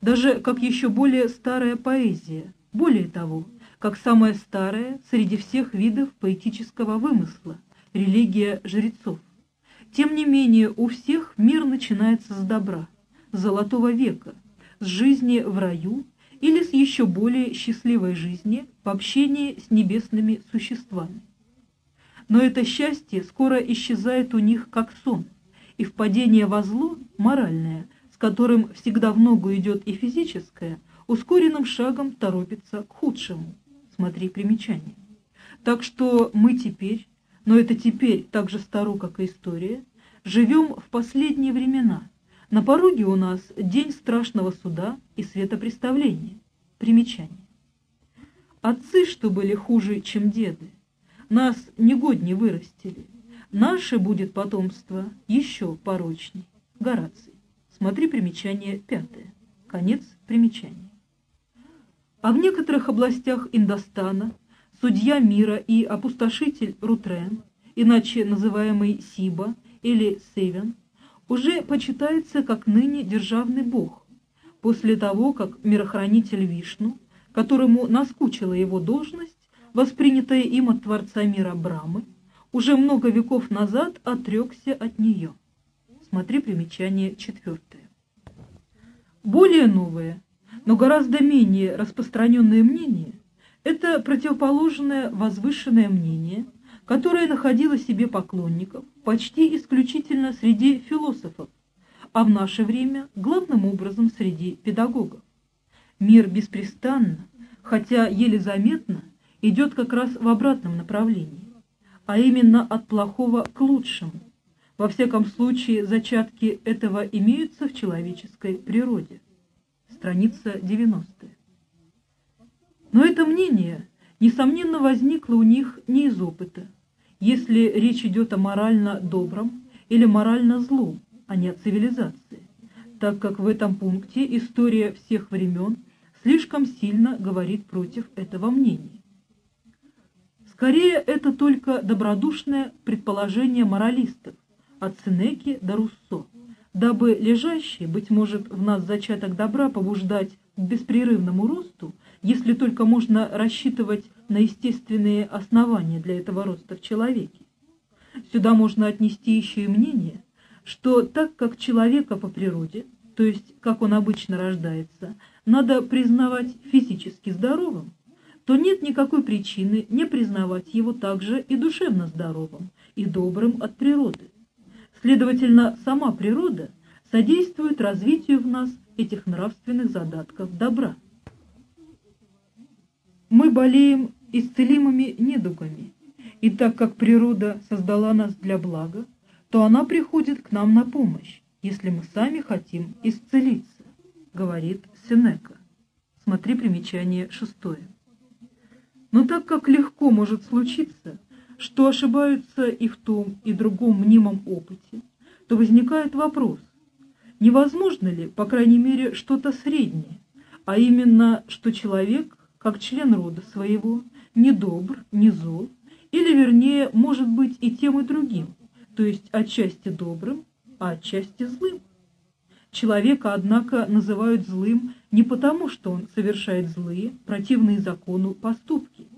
даже как еще более старая поэзия, более того – как самая старая среди всех видов поэтического вымысла, религия жрецов. Тем не менее, у всех мир начинается с добра, с золотого века, с жизни в раю или с еще более счастливой жизни в общении с небесными существами. Но это счастье скоро исчезает у них как сон, и впадение во зло, моральное, с которым всегда в ногу идет и физическое, ускоренным шагом торопится к худшему смотри примечание. Так что мы теперь, но это теперь так же старо, как и история, живем в последние времена. На пороге у нас день страшного суда и светопреставления. Примечание. Отцы, что были хуже, чем деды, нас негоднее вырастили. Наше будет потомство еще порочней. Гораций. Смотри примечание пятое. Конец примечания. А в некоторых областях Индостана судья мира и опустошитель Рутрен, иначе называемый Сиба или Севен, уже почитается как ныне державный бог, после того, как мирохранитель Вишну, которому наскучила его должность, воспринятая им от Творца мира Брамы, уже много веков назад отрекся от нее. Смотри примечание четвертое. Более новое, но гораздо менее распространенное мнение – это противоположное возвышенное мнение, которое находило себе поклонников почти исключительно среди философов, а в наше время главным образом среди педагогов. Мир беспрестанно, хотя еле заметно, идет как раз в обратном направлении, а именно от плохого к лучшему. Во всяком случае, зачатки этого имеются в человеческой природе. Страница 90. Но это мнение, несомненно, возникло у них не из опыта, если речь идет о морально добром или морально злом, а не о цивилизации, так как в этом пункте история всех времен слишком сильно говорит против этого мнения. Скорее, это только добродушное предположение моралистов, от Сенеки до Руссо, дабы лежащий, быть может, в нас зачаток добра побуждать к беспрерывному росту, если только можно рассчитывать на естественные основания для этого роста в человеке. Сюда можно отнести еще и мнение, что так как человека по природе, то есть как он обычно рождается, надо признавать физически здоровым, то нет никакой причины не признавать его также и душевно здоровым, и добрым от природы. Следовательно, сама природа содействует развитию в нас этих нравственных задатков добра. Мы болеем исцелимыми недугами, и так как природа создала нас для блага, то она приходит к нам на помощь, если мы сами хотим исцелиться, говорит Сенека. Смотри примечание шестое. Но так как легко может случиться, что ошибаются и в том, и другом мнимом опыте, то возникает вопрос, невозможно ли, по крайней мере, что-то среднее, а именно, что человек, как член рода своего, не добр, не зол, или, вернее, может быть и тем, и другим, то есть отчасти добрым, а отчасти злым. Человека, однако, называют злым не потому, что он совершает злые, противные закону поступки,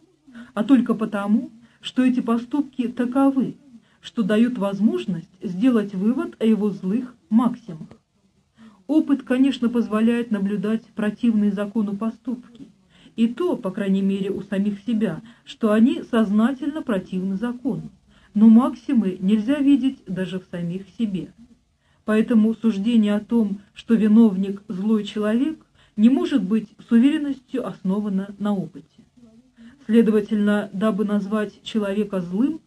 а только потому, что эти поступки таковы, что дают возможность сделать вывод о его злых максимах. Опыт, конечно, позволяет наблюдать противные закону поступки, и то, по крайней мере, у самих себя, что они сознательно противны закону, но максимы нельзя видеть даже в самих себе. Поэтому суждение о том, что виновник – злой человек, не может быть с уверенностью основано на опыте. Следовательно, дабы назвать человека злым,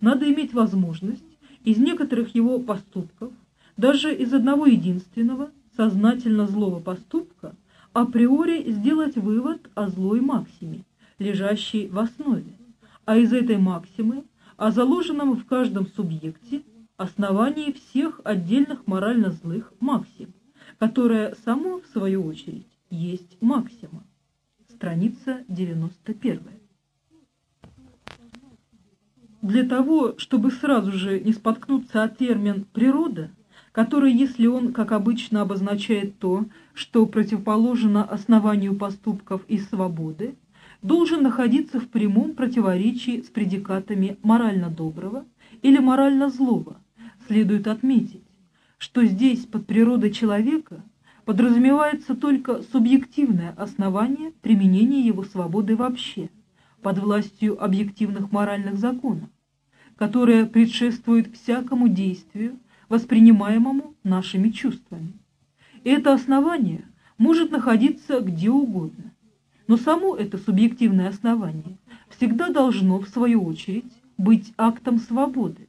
надо иметь возможность из некоторых его поступков, даже из одного единственного, сознательно злого поступка, априори сделать вывод о злой максиме, лежащей в основе, а из этой максимы о заложенном в каждом субъекте основании всех отдельных морально злых максим, которое само, в свою очередь, есть максима. Страница 91. Для того, чтобы сразу же не споткнуться о термин «природа», который, если он, как обычно, обозначает то, что противоположно основанию поступков и свободы, должен находиться в прямом противоречии с предикатами морально доброго или морально злого, следует отметить, что здесь под природой человека подразумевается только субъективное основание применения его свободы вообще, под властью объективных моральных законов, которое предшествует всякому действию, воспринимаемому нашими чувствами. Это основание может находиться где угодно, но само это субъективное основание всегда должно, в свою очередь, быть актом свободы,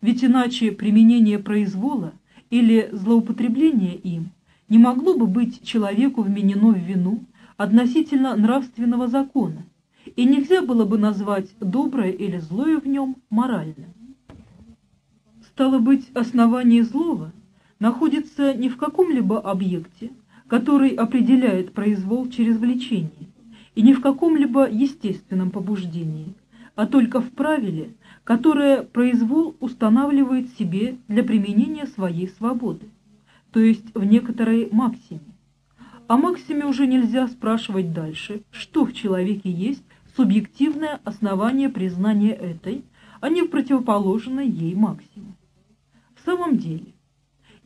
ведь иначе применение произвола или злоупотребление им не могло бы быть человеку вменено в вину относительно нравственного закона, и нельзя было бы назвать доброе или злое в нем моральным. Стало быть, основание злого находится не в каком-либо объекте, который определяет произвол через влечение, и не в каком-либо естественном побуждении, а только в правиле, которое произвол устанавливает себе для применения своей свободы, то есть в некоторой максиме. О максиме уже нельзя спрашивать дальше, что в человеке есть субъективное основание признания этой, а не в противоположной ей максиме. В самом деле,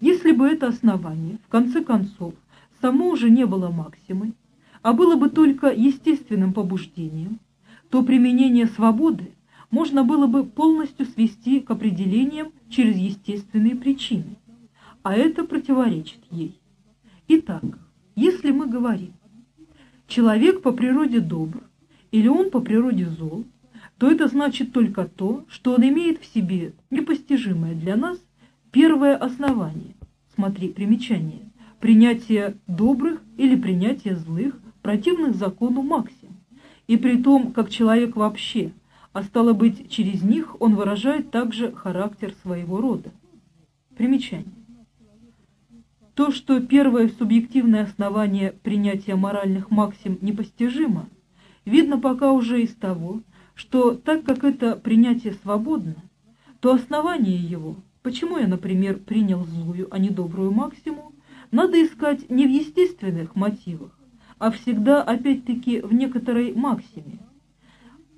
если бы это основание, в конце концов, само уже не было максимой, а было бы только естественным побуждением, то применение свободы можно было бы полностью свести к определениям через естественные причины, а это противоречит ей. Итак, если мы говорим, человек по природе добр или он по природе зол, то это значит только то, что он имеет в себе непостижимое для нас первое основание, смотри примечание, принятие добрых или принятие злых, противных закону максим, и при том, как человек вообще, а стало быть, через них он выражает также характер своего рода. Примечание. То, что первое субъективное основание принятия моральных максим непостижимо, видно пока уже из того, что так как это принятие свободно, то основание его, почему я, например, принял злую, а не добрую максиму, надо искать не в естественных мотивах, а всегда опять-таки в некоторой максиме.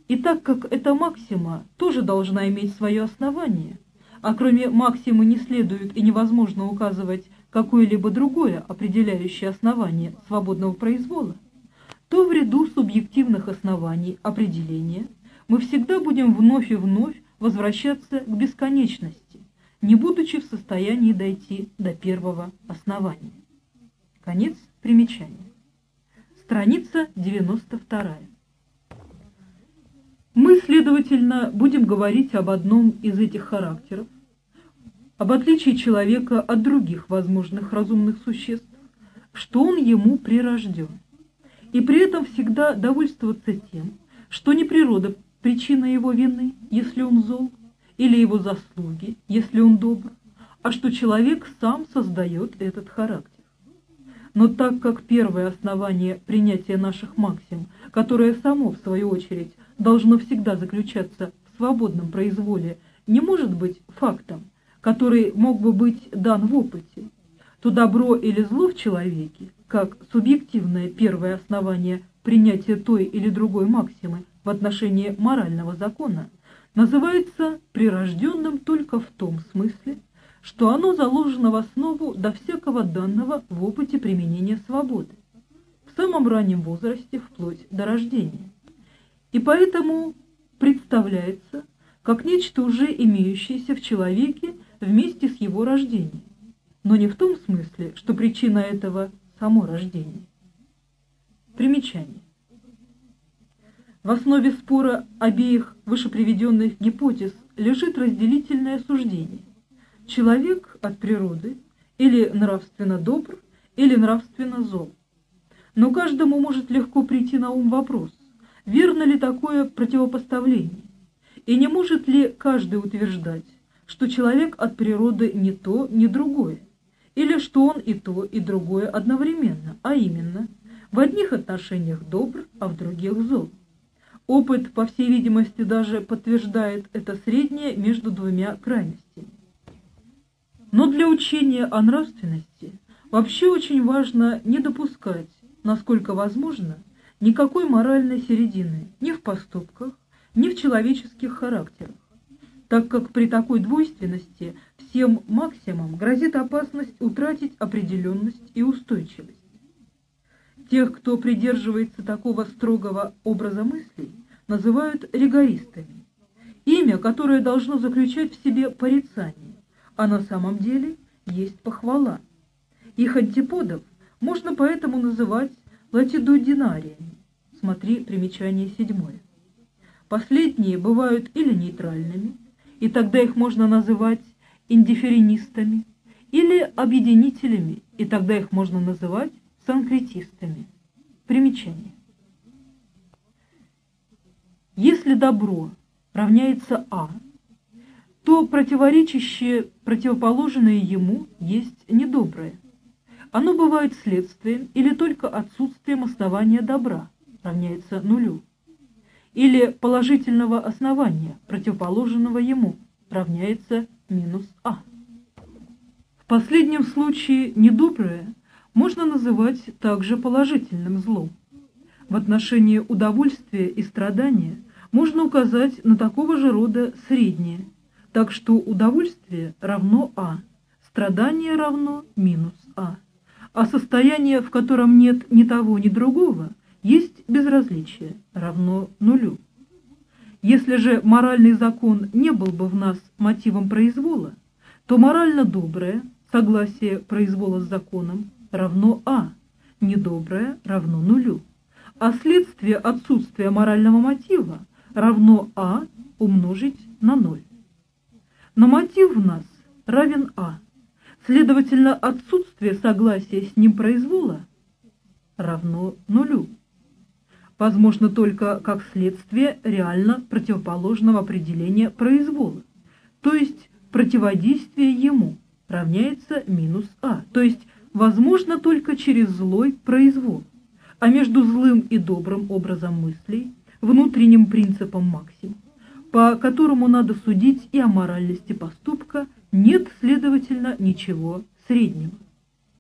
И так как эта максима тоже должна иметь свое основание, а кроме максимы не следует и невозможно указывать какое-либо другое определяющее основание свободного произвола, то в ряду субъективных оснований определения мы всегда будем вновь и вновь возвращаться к бесконечности, не будучи в состоянии дойти до первого основания. Конец примечания. Страница 92. Мы, следовательно, будем говорить об одном из этих характеров, об отличии человека от других возможных разумных существ, что он ему прирожден, и при этом всегда довольствоваться тем, что не природа причина его вины, если он зол, или его заслуги, если он добр, а что человек сам создает этот характер. Но так как первое основание принятия наших максим, которое само, в свою очередь, должно всегда заключаться в свободном произволе, не может быть фактом, который мог бы быть дан в опыте, то добро или зло в человеке, как субъективное первое основание принятия той или другой максимы в отношении морального закона, называется прирожденным только в том смысле, что оно заложено в основу до всякого данного в опыте применения свободы, в самом раннем возрасте вплоть до рождения. И поэтому представляется как нечто уже имеющееся в человеке вместе с его рождением, но не в том смысле, что причина этого – само рождение. Примечание. В основе спора обеих вышеприведенных гипотез лежит разделительное суждение. Человек от природы или нравственно добр, или нравственно зол. Но каждому может легко прийти на ум вопрос, верно ли такое противопоставление, и не может ли каждый утверждать, что человек от природы не то, ни другое, или что он и то, и другое одновременно, а именно, в одних отношениях добр, а в других зол. Опыт, по всей видимости, даже подтверждает это среднее между двумя крайностями. Но для учения о нравственности вообще очень важно не допускать, насколько возможно, никакой моральной середины ни в поступках, ни в человеческих характерах так как при такой двойственности всем максимум грозит опасность утратить определенность и устойчивость. Тех, кто придерживается такого строгого образа мыслей, называют ригористами. Имя, которое должно заключать в себе порицание, а на самом деле есть похвала. Их антиподов можно поэтому называть латидудинариями. Смотри примечание седьмое. Последние бывают или нейтральными, и тогда их можно называть индифференистами, или объединителями, и тогда их можно называть санкретистами. Примечание. Если добро равняется А, то противоречащее, противоположное ему есть недоброе. Оно бывает следствием или только отсутствием основания добра, равняется нулю. Или положительного основания, противоположного ему, равняется минус а. В последнем случае недоброе можно называть также положительным злом. В отношении удовольствия и страдания можно указать на такого же рода среднее, так что удовольствие равно а, страдание равно минус а, а состояние, в котором нет ни того, ни другого, есть безразличие, равно нулю. Если же моральный закон не был бы в нас мотивом произвола, то морально доброе, согласие произвола с законом, равно А, недоброе равно нулю, а следствие отсутствия морального мотива равно А умножить на ноль. Но мотив в нас равен А, следовательно, отсутствие согласия с ним произвола равно нулю возможно только как следствие реально противоположного определения произвола, то есть противодействие ему равняется минус а, то есть возможно только через злой произвол, а между злым и добрым образом мыслей, внутренним принципом максим, по которому надо судить и о моральности поступка, нет, следовательно, ничего среднего.